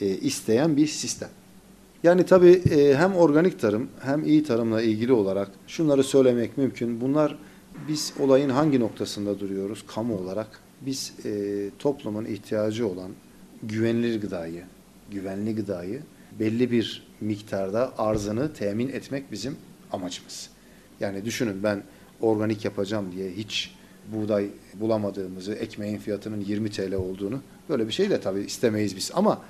e, isteyen bir sistem. Yani tabii e, hem organik tarım hem iyi tarımla ilgili olarak şunları söylemek mümkün. Bunlar biz olayın hangi noktasında duruyoruz kamu olarak? Biz e, toplumun ihtiyacı olan güvenilir gıdayı, güvenli gıdayı belli bir miktarda arzını temin etmek bizim amacımız. Yani düşünün ben organik yapacağım diye hiç buğday bulamadığımızı, ekmeğin fiyatının 20 TL olduğunu böyle bir şey de tabii istemeyiz biz. Ama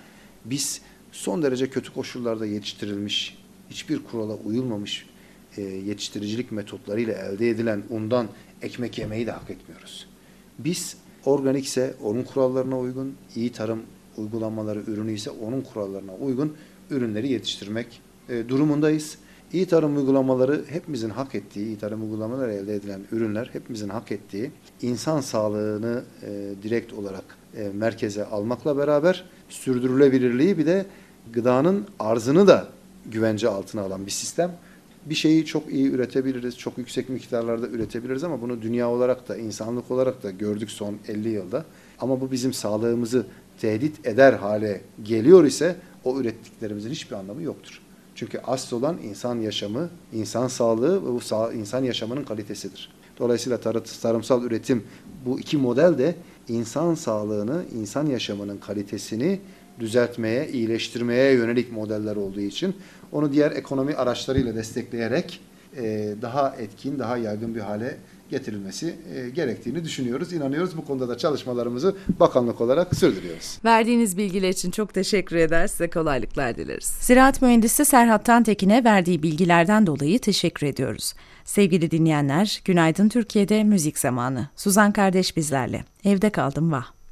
biz son derece kötü koşullarda yetiştirilmiş, hiçbir kurala uyulmamış e, yetiştiricilik metotlarıyla elde edilen undan ekmek yemeyi de hak etmiyoruz. Biz organikse onun kurallarına uygun, iyi tarım uygulamaları ürünü ise onun kurallarına uygun ürünleri yetiştirmek e, durumundayız. İyi tarım uygulamaları hepimizin hak ettiği, iyi tarım uygulamaları elde edilen ürünler hepimizin hak ettiği insan sağlığını e, direkt olarak e, merkeze almakla beraber sürdürülebilirliği bir de gıdanın arzını da güvence altına alan bir sistem. Bir şeyi çok iyi üretebiliriz, çok yüksek miktarlarda üretebiliriz ama bunu dünya olarak da, insanlık olarak da gördük son 50 yılda. Ama bu bizim sağlığımızı tehdit eder hale geliyor ise o ürettiklerimizin hiçbir anlamı yoktur. Çünkü asıl olan insan yaşamı, insan sağlığı ve bu sağ, insan yaşamının kalitesidir. Dolayısıyla tarımsal üretim bu iki model de insan sağlığını, insan yaşamının kalitesini düzeltmeye, iyileştirmeye yönelik modeller olduğu için onu diğer ekonomi araçlarıyla destekleyerek e, daha etkin, daha yaygın bir hale getirilmesi e, gerektiğini düşünüyoruz. İnanıyoruz bu konuda da çalışmalarımızı bakanlık olarak sürdürüyoruz. Verdiğiniz bilgiler için çok teşekkür eder. Size kolaylıklar dileriz. Ziraat Mühendisi Serhat Tantekin'e verdiği bilgilerden dolayı teşekkür ediyoruz. Sevgili dinleyenler, Günaydın Türkiye'de müzik zamanı. Suzan kardeş bizlerle. Evde kaldım vah.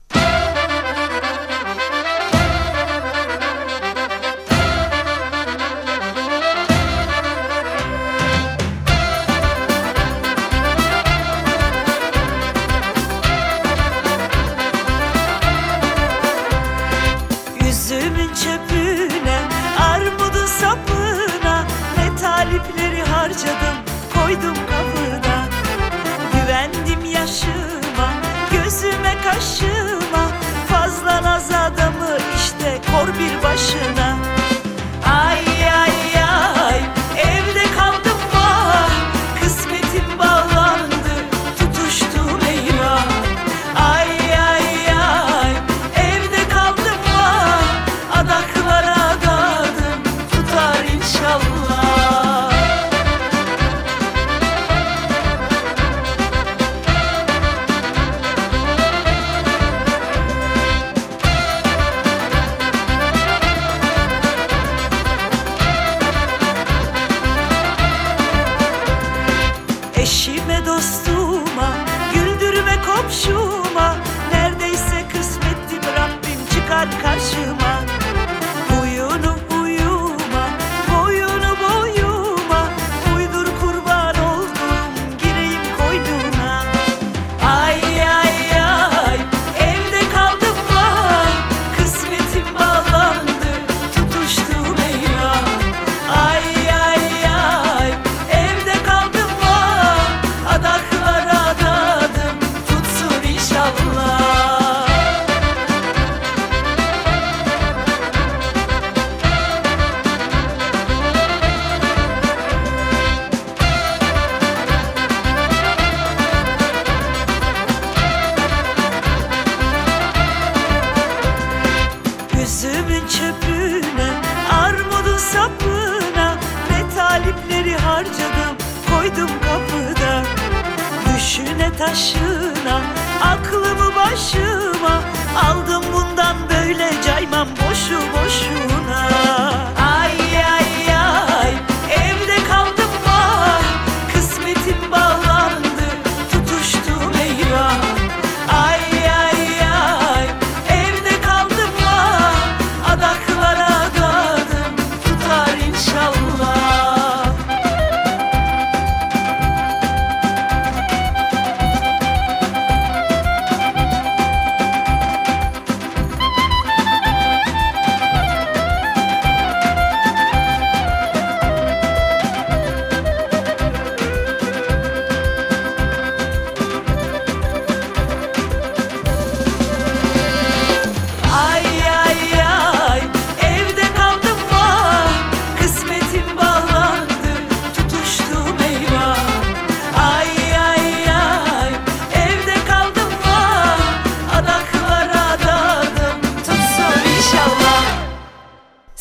taşına Aklımı başıma Aldım bundan böyle caymam boşu boş.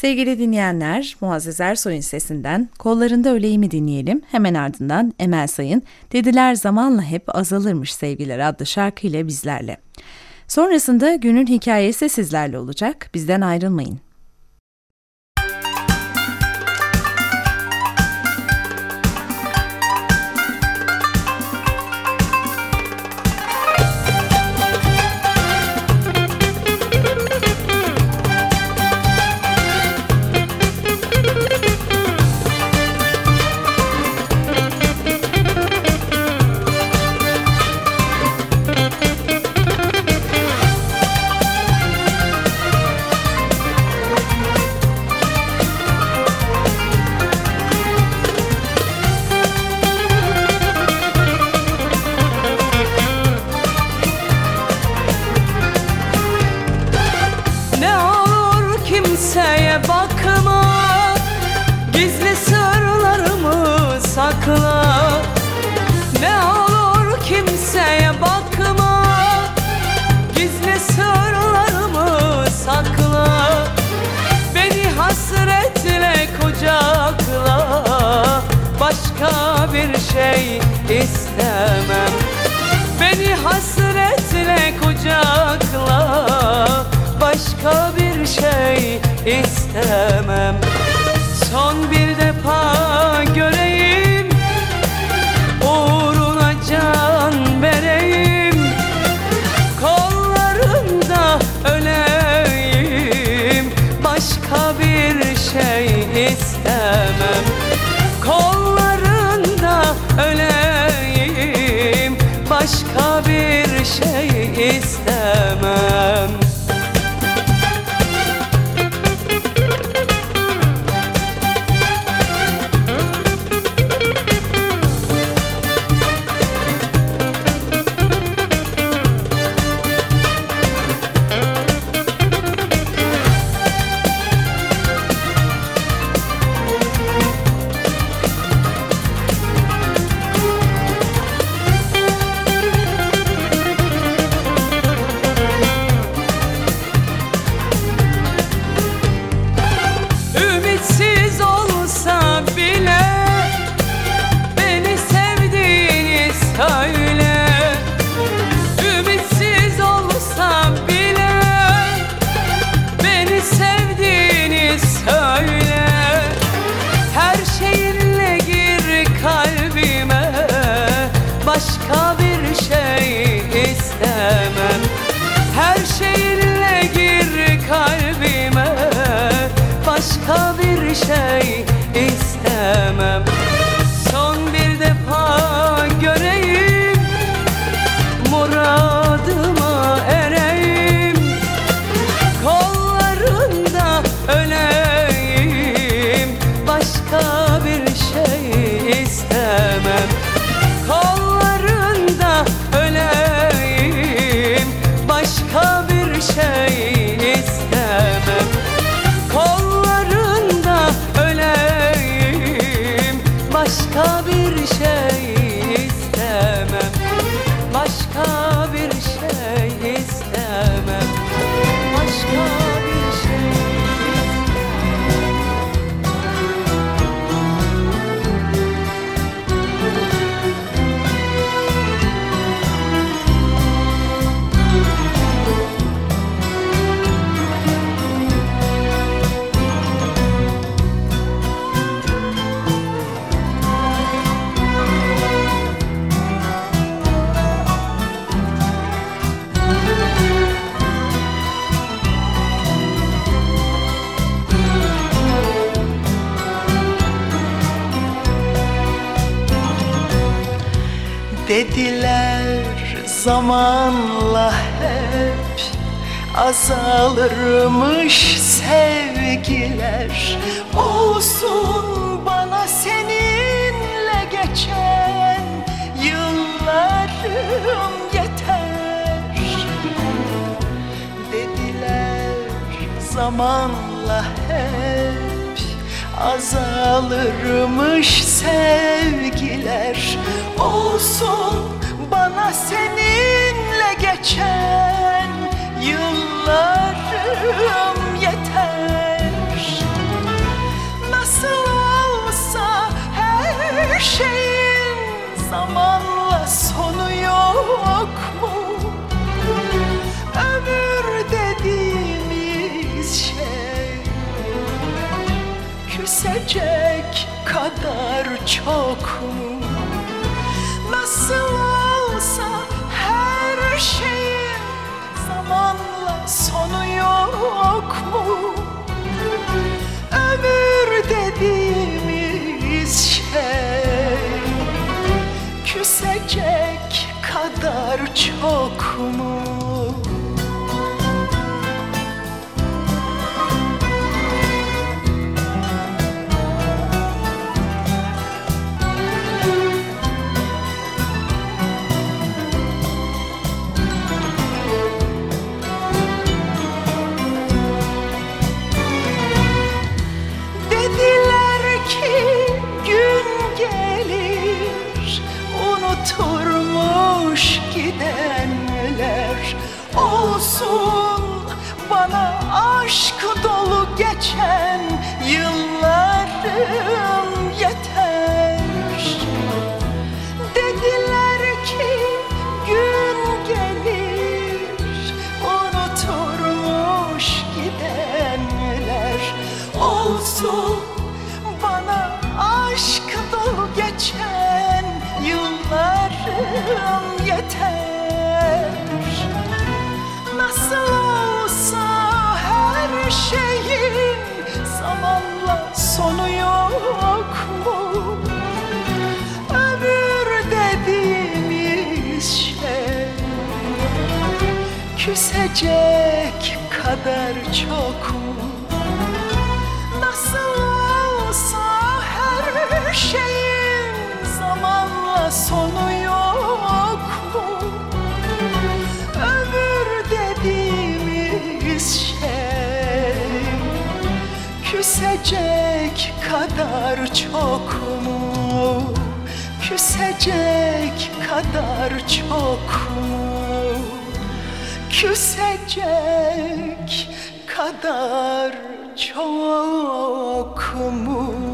Sevgili dinleyenler, Muazzez Ersoy'un sesinden Kollarında Öleyim'i dinleyelim. Hemen ardından Emel Sayın Dediler Zamanla Hep Azalırmış Sevgiler adlı şarkıyla bizlerle. Sonrasında günün hikayesi sizlerle olacak. Bizden ayrılmayın. Başka bir şey istemem. Beni hasretle kucakla Başka bir şey istemem şey Ai? Azalırmış sevgiler. Olsun bana seninle geçen yıllarım yeter. Dediler zamanla hep azalırmış sevgiler. Olsun bana seninle geçen yıllarım yıllarım yeter Nasıl olsa her şeyin zamanla sonu yok mu? Ömür dediğimiz şey Küsecek kadar çok mu? Nasıl olsa her şey zamanla sonu yok mu? Ömür dediğimiz şey küsecek kadar çok mu? Olsun bana aşk dolu geçen yıllarım yeter. Dediler ki gün gelir unuturmuş gidenler. Olsun bana aşk dolu geçen yıllarım zamanla sonu yok mu? Ömür dediğimiz şey küsecek kadar çok mu? Nasıl olsa her şeyin zamanla sonu yok küsecek kadar çok mu? Küsecek kadar çok mu? Küsecek kadar çok mu?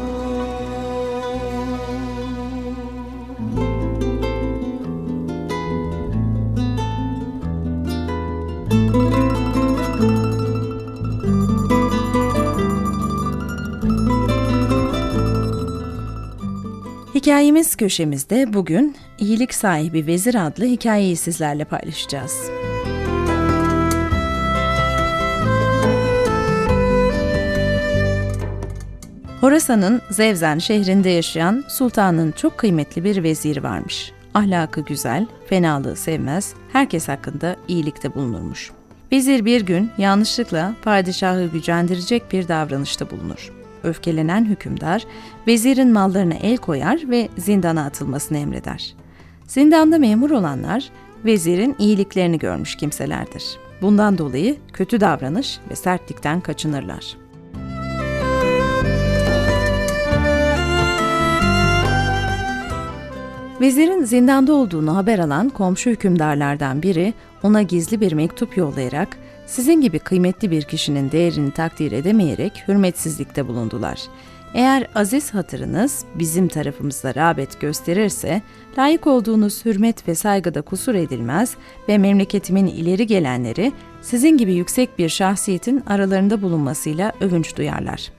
Hikayemiz köşemizde bugün İyilik Sahibi Vezir adlı hikayeyi sizlerle paylaşacağız. Horasan'ın Zevzen şehrinde yaşayan sultanın çok kıymetli bir veziri varmış. Ahlakı güzel, fenalığı sevmez, herkes hakkında iyilikte bulunurmuş. Vezir bir gün yanlışlıkla padişahı gücendirecek bir davranışta bulunur. Öfkelenen hükümdar, vezirin mallarına el koyar ve zindana atılmasını emreder. Zindanda memur olanlar, vezirin iyiliklerini görmüş kimselerdir. Bundan dolayı kötü davranış ve sertlikten kaçınırlar. Vezirin zindanda olduğunu haber alan komşu hükümdarlardan biri ona gizli bir mektup yollayarak sizin gibi kıymetli bir kişinin değerini takdir edemeyerek hürmetsizlikte bulundular. Eğer aziz hatırınız bizim tarafımızda rağbet gösterirse layık olduğunuz hürmet ve saygıda kusur edilmez ve memleketimin ileri gelenleri sizin gibi yüksek bir şahsiyetin aralarında bulunmasıyla övünç duyarlar.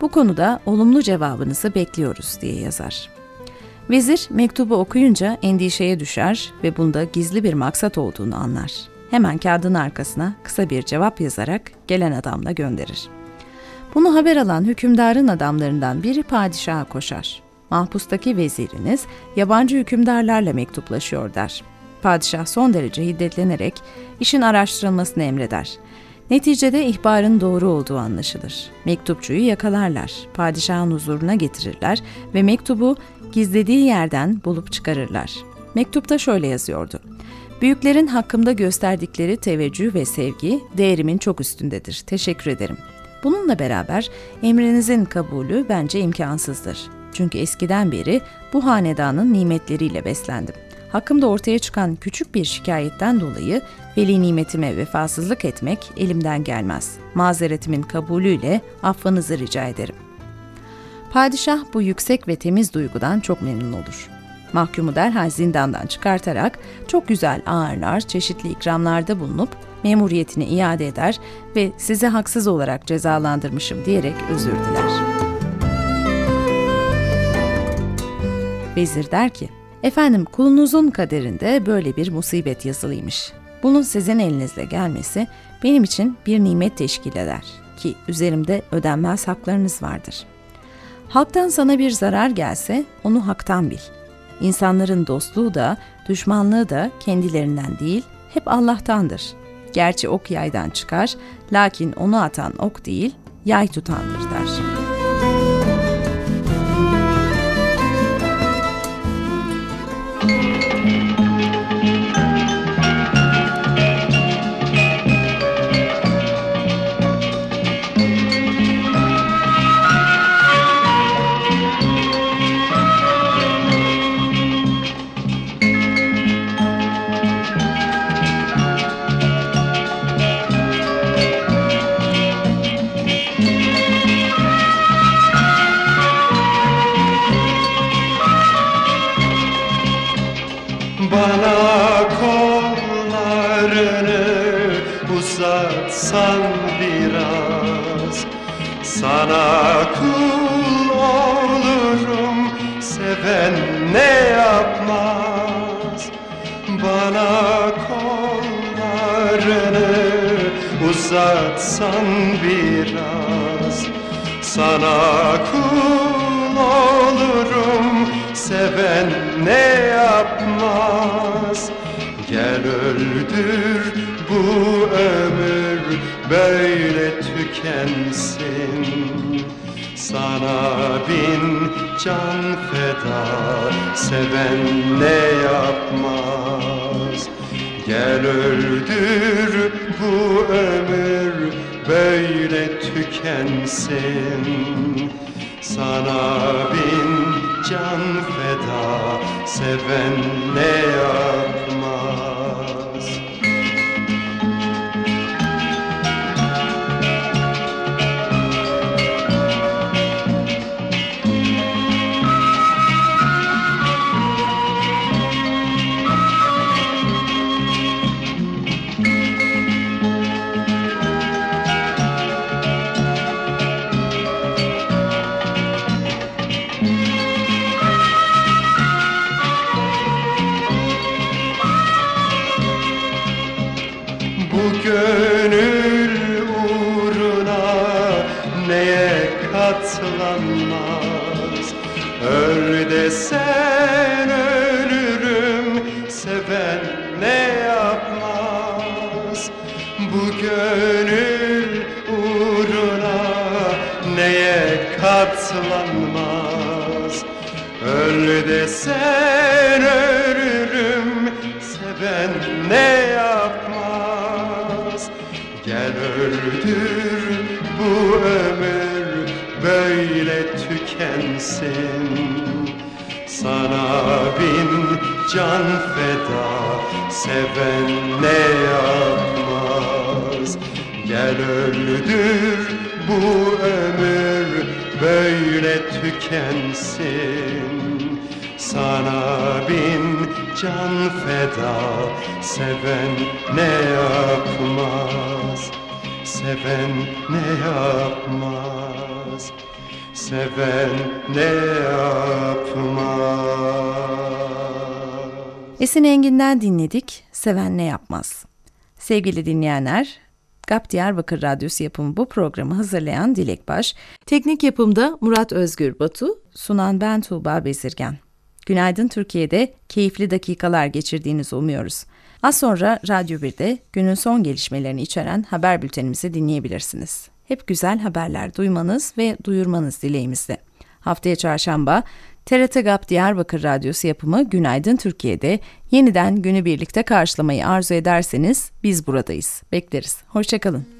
Bu konuda olumlu cevabınızı bekliyoruz diye yazar. Vezir mektubu okuyunca endişeye düşer ve bunda gizli bir maksat olduğunu anlar. Hemen kağıdın arkasına kısa bir cevap yazarak gelen adamla gönderir. Bunu haber alan hükümdarın adamlarından biri padişaha koşar. Mahpustaki veziriniz yabancı hükümdarlarla mektuplaşıyor der. Padişah son derece hiddetlenerek işin araştırılmasını emreder. Neticede ihbarın doğru olduğu anlaşılır. Mektupçuyu yakalarlar, padişahın huzuruna getirirler ve mektubu gizlediği yerden bulup çıkarırlar. Mektupta şöyle yazıyordu. Büyüklerin hakkımda gösterdikleri teveccüh ve sevgi değerimin çok üstündedir. Teşekkür ederim. Bununla beraber emrinizin kabulü bence imkansızdır. Çünkü eskiden beri bu hanedanın nimetleriyle beslendim. Hakkımda ortaya çıkan küçük bir şikayetten dolayı veli nimetime vefasızlık etmek elimden gelmez. Mazeretimin kabulüyle affınızı rica ederim. Padişah bu yüksek ve temiz duygudan çok memnun olur. Mahkumu derhal zindandan çıkartarak çok güzel ağırlar, çeşitli ikramlarda bulunup memuriyetini iade eder ve sizi haksız olarak cezalandırmışım diyerek özür diler. Vezir der ki, efendim kulunuzun kaderinde böyle bir musibet yazılıymış. Bunun sizin elinizle gelmesi benim için bir nimet teşkil eder ki üzerimde ödenmez haklarınız vardır. Halktan sana bir zarar gelse onu haktan bil.'' İnsanların dostluğu da düşmanlığı da kendilerinden değil hep Allah'tandır. Gerçi ok yaydan çıkar lakin onu atan ok değil yay tutandır der. Uzatsan biraz. Sana kul olurum seven ne yapmaz? Bana kollarını uzatsan biraz. Sana kul olurum seven ne yapmaz? Gel öldür bu ömür böyle tükensin. Sana bin can feda seven ne yapmaz? Gel öldür bu ömür böyle tükensin. Sana bin can feda seven ne yapmaz Desen ölürüm seven ne yapmaz? Gel öldür bu ömür böyle tükensin. Sana bin can feda seven ne yapmaz? Gel öldür bu ömür böyle tükensin Sana bin can feda seven ne yapmaz Seven ne yapmaz Seven ne yapmaz Esin Engin'den dinledik, Seven Ne Yapmaz. Sevgili dinleyenler, GAP Diyarbakır Radyosu yapımı bu programı hazırlayan Dilek Baş, Teknik yapımda Murat Özgür Batu, sunan ben Tuğba Bezirgen. Günaydın Türkiye'de keyifli dakikalar geçirdiğinizi umuyoruz. Az sonra Radyo 1'de günün son gelişmelerini içeren haber bültenimizi dinleyebilirsiniz. Hep güzel haberler duymanız ve duyurmanız dileğimizde. Haftaya çarşamba TRT GAP Diyarbakır Radyosu yapımı Günaydın Türkiye'de yeniden günü birlikte karşılamayı arzu ederseniz biz buradayız. Bekleriz. Hoşçakalın.